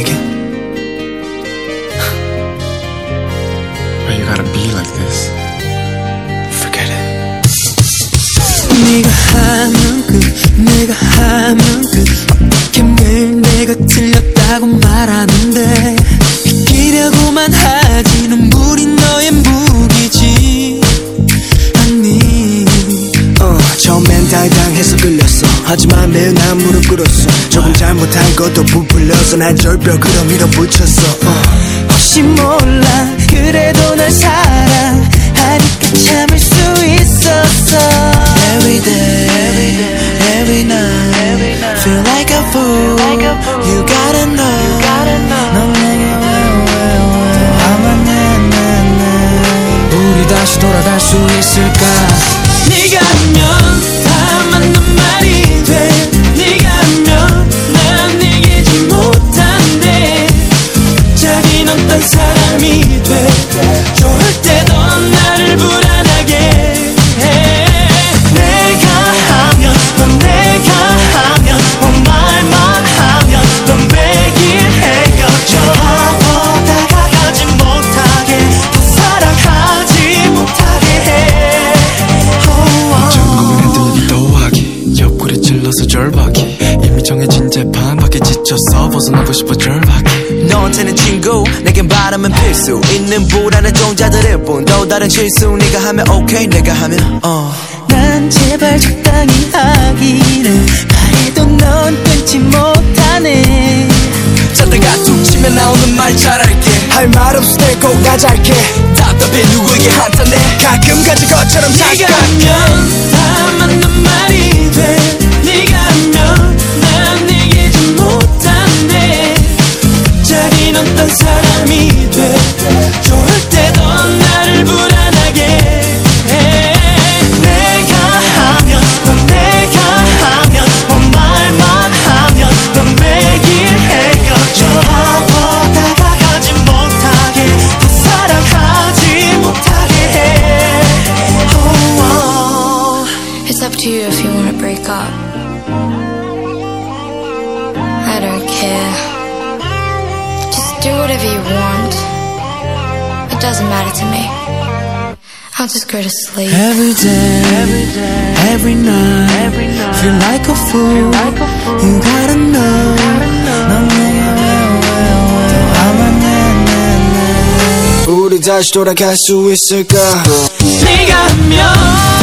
again? Why you gotta be like this? Forget it. 네가 하면 끝 내가 하면 끝 어떻게 매일 내가 틀렸다고 말하는데 하지만 매일 난 무릎 꿇었어. 조금 잘못한 것도 부풀려서 난 절벽으로 밀어붙였어. 어. 혹시 몰라 그래도 널 사랑하니까 참을 수 있었어. Every day, every night, feel like a fool. You gotta know, 넌 내게 왜왜왜 화만 내내내. 우리 다시 돌아갈 수 있을까 이 이미 정해진 재판 밖에 지쳤어 벗어나고 싶어 절박이 너한테는 친구 내겐 바람은 필수. 있는 불안한 종자들일 뿐또 다른 실수 네가 하면 오케이 내가 하면 어. 난 제발 적당히 하기를 바래도 넌 끊지 못하네. 자다가 툭 치면 나오는 말 잘할게. 할 말 없을 때꼭 나 잘게. 답답해 누구에게 한탄해. 가끔 가진 것처럼 네가 잠깐 하면 어떤 사람이 돼 좋을 때도 나를 불안하게 해 내가 하면 넌 내가 하면 넌 말만 하면 넌 매일 헤어져 하고 다가가지 못하게 더 사랑하지 못하게 해 oh, oh. Up to you if you want to break up. I don't care. Just do whatever you want. It doesn't matter to me. I'll just go to sleep. Every day, every day, every night, every night, feel like a fool. Like a fool. You gotta know, 넌 내게 왜왜왜 화만 내내내. 우리 다시 돌아갈 수 있을까 네가 하면 다 맞는 말이